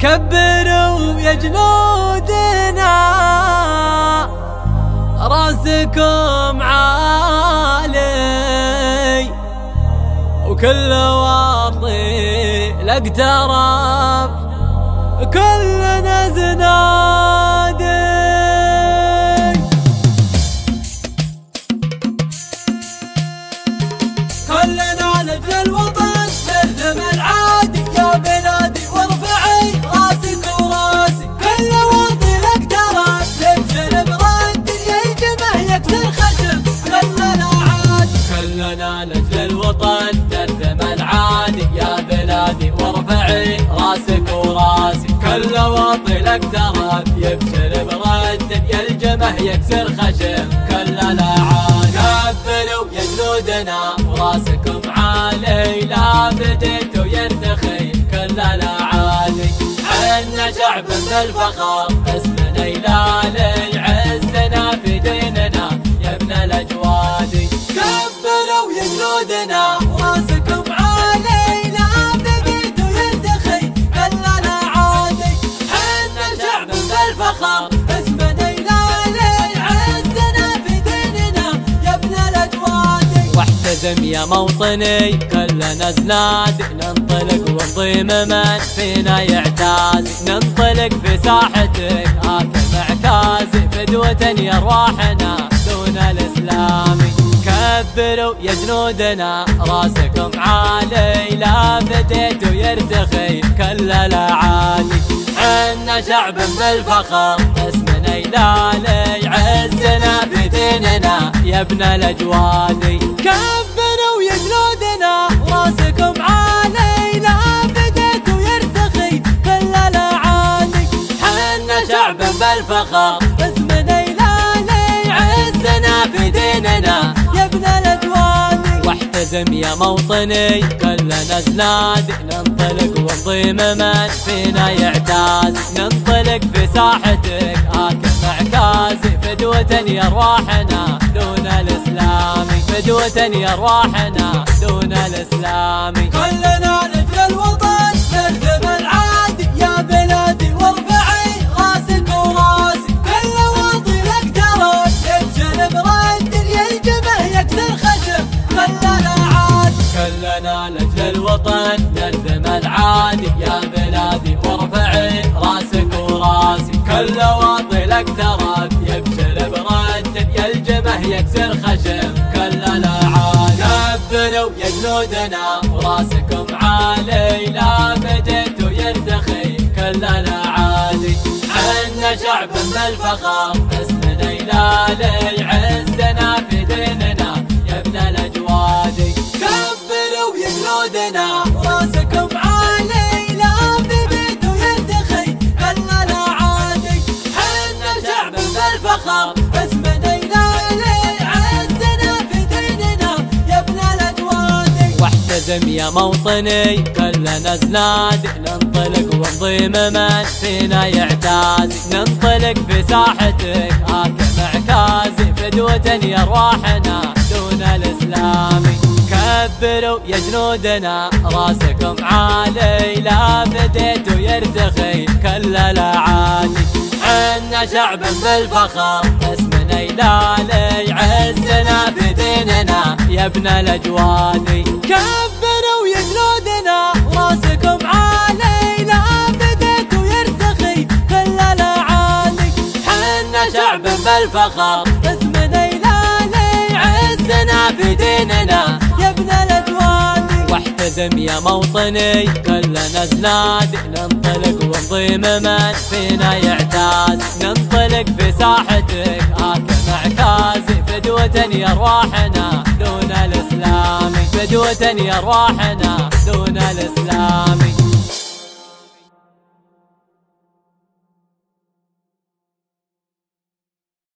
كبروا يا جنودنا راسكم عالي وكل واطي الاقتراب كلنا زنادي. كلنا لجل الوطن. ترى يبشر برد يلجمه يكسر خشم. كلنا عادي كفلوا يا جنودنا وراسكم عالي لا بديتوا يرتخي كلنا عالي عنا شعب بالفخر اسمنا يلالي بالفخر اسمنا عزنا في ديننا. يا ابن الاجوادي واحتزم يا موطني كلنا زناد ننطلق ونضيم من فينا يعتاز. ننطلق في ساحتك هاكم اعتاز فدوة يا ارواحنا دون الاسلامي كبروا يا جنودنا راسكم عالي. لا بديتوا يرتخي كل الاعادي شعب بالفخر. اسمنا يلالي عزنا في ديننا. يا ابن الاجوادي كبروا يا جنودنا راسكم عالي لا بديتوا يرتخي كل الاعادي حنا شعب بالفخر. واحتزم يا موطني كلنا زناد ننطلق ونضيم من فينا يعتاز. ننطلق في ساحتك هاكم عكاز فدوة يا ارواحنا دون الاسلامي فدوة يا ارواحنا دون الاسلامي كلنا لجل الوطن نردم العادي يا بلادي وارفعي راسك وراسي. كل واطي لك ترى يبشر برد يلجمه يكسر خشم كلنا عاد كبروا يا جنودنا وراسكم عالي لا بديتوا يرتخي. كلنا عادي عنا شعب بالفخر اسمنا يلالي عزنا في ديننا. عزنا في ديننا. يا ابن واحتزم يا موطني. كلنا زناد ننطلق ونضيم من فينا يعتاز. ننطلق في ساحتك. هاكم عكاز فدوة يا ارواحنا دون الاسلامي كبروا يا جنودنا. راسكم عالي. لا بديتوا يرتخي. كل الاعادي شعب بالفخر. اسمنا يلالي عزنا في ديننا. يا ابن الاجوادي كبروا يا جنودنا راسكم عالي لا بديتوا يرتخي كل الاعادي حنا شعب بالفخر. اسمنا يلالي عزنا في ديننا. واحتزم يا موطني كلنا زناد ننطلق ونضيم من فينا يعتاز. ننطلق في ساحتك هاكم عكاز فدوة يا ارواحنا دون الاسلامي فدوة يا ارواحنا دون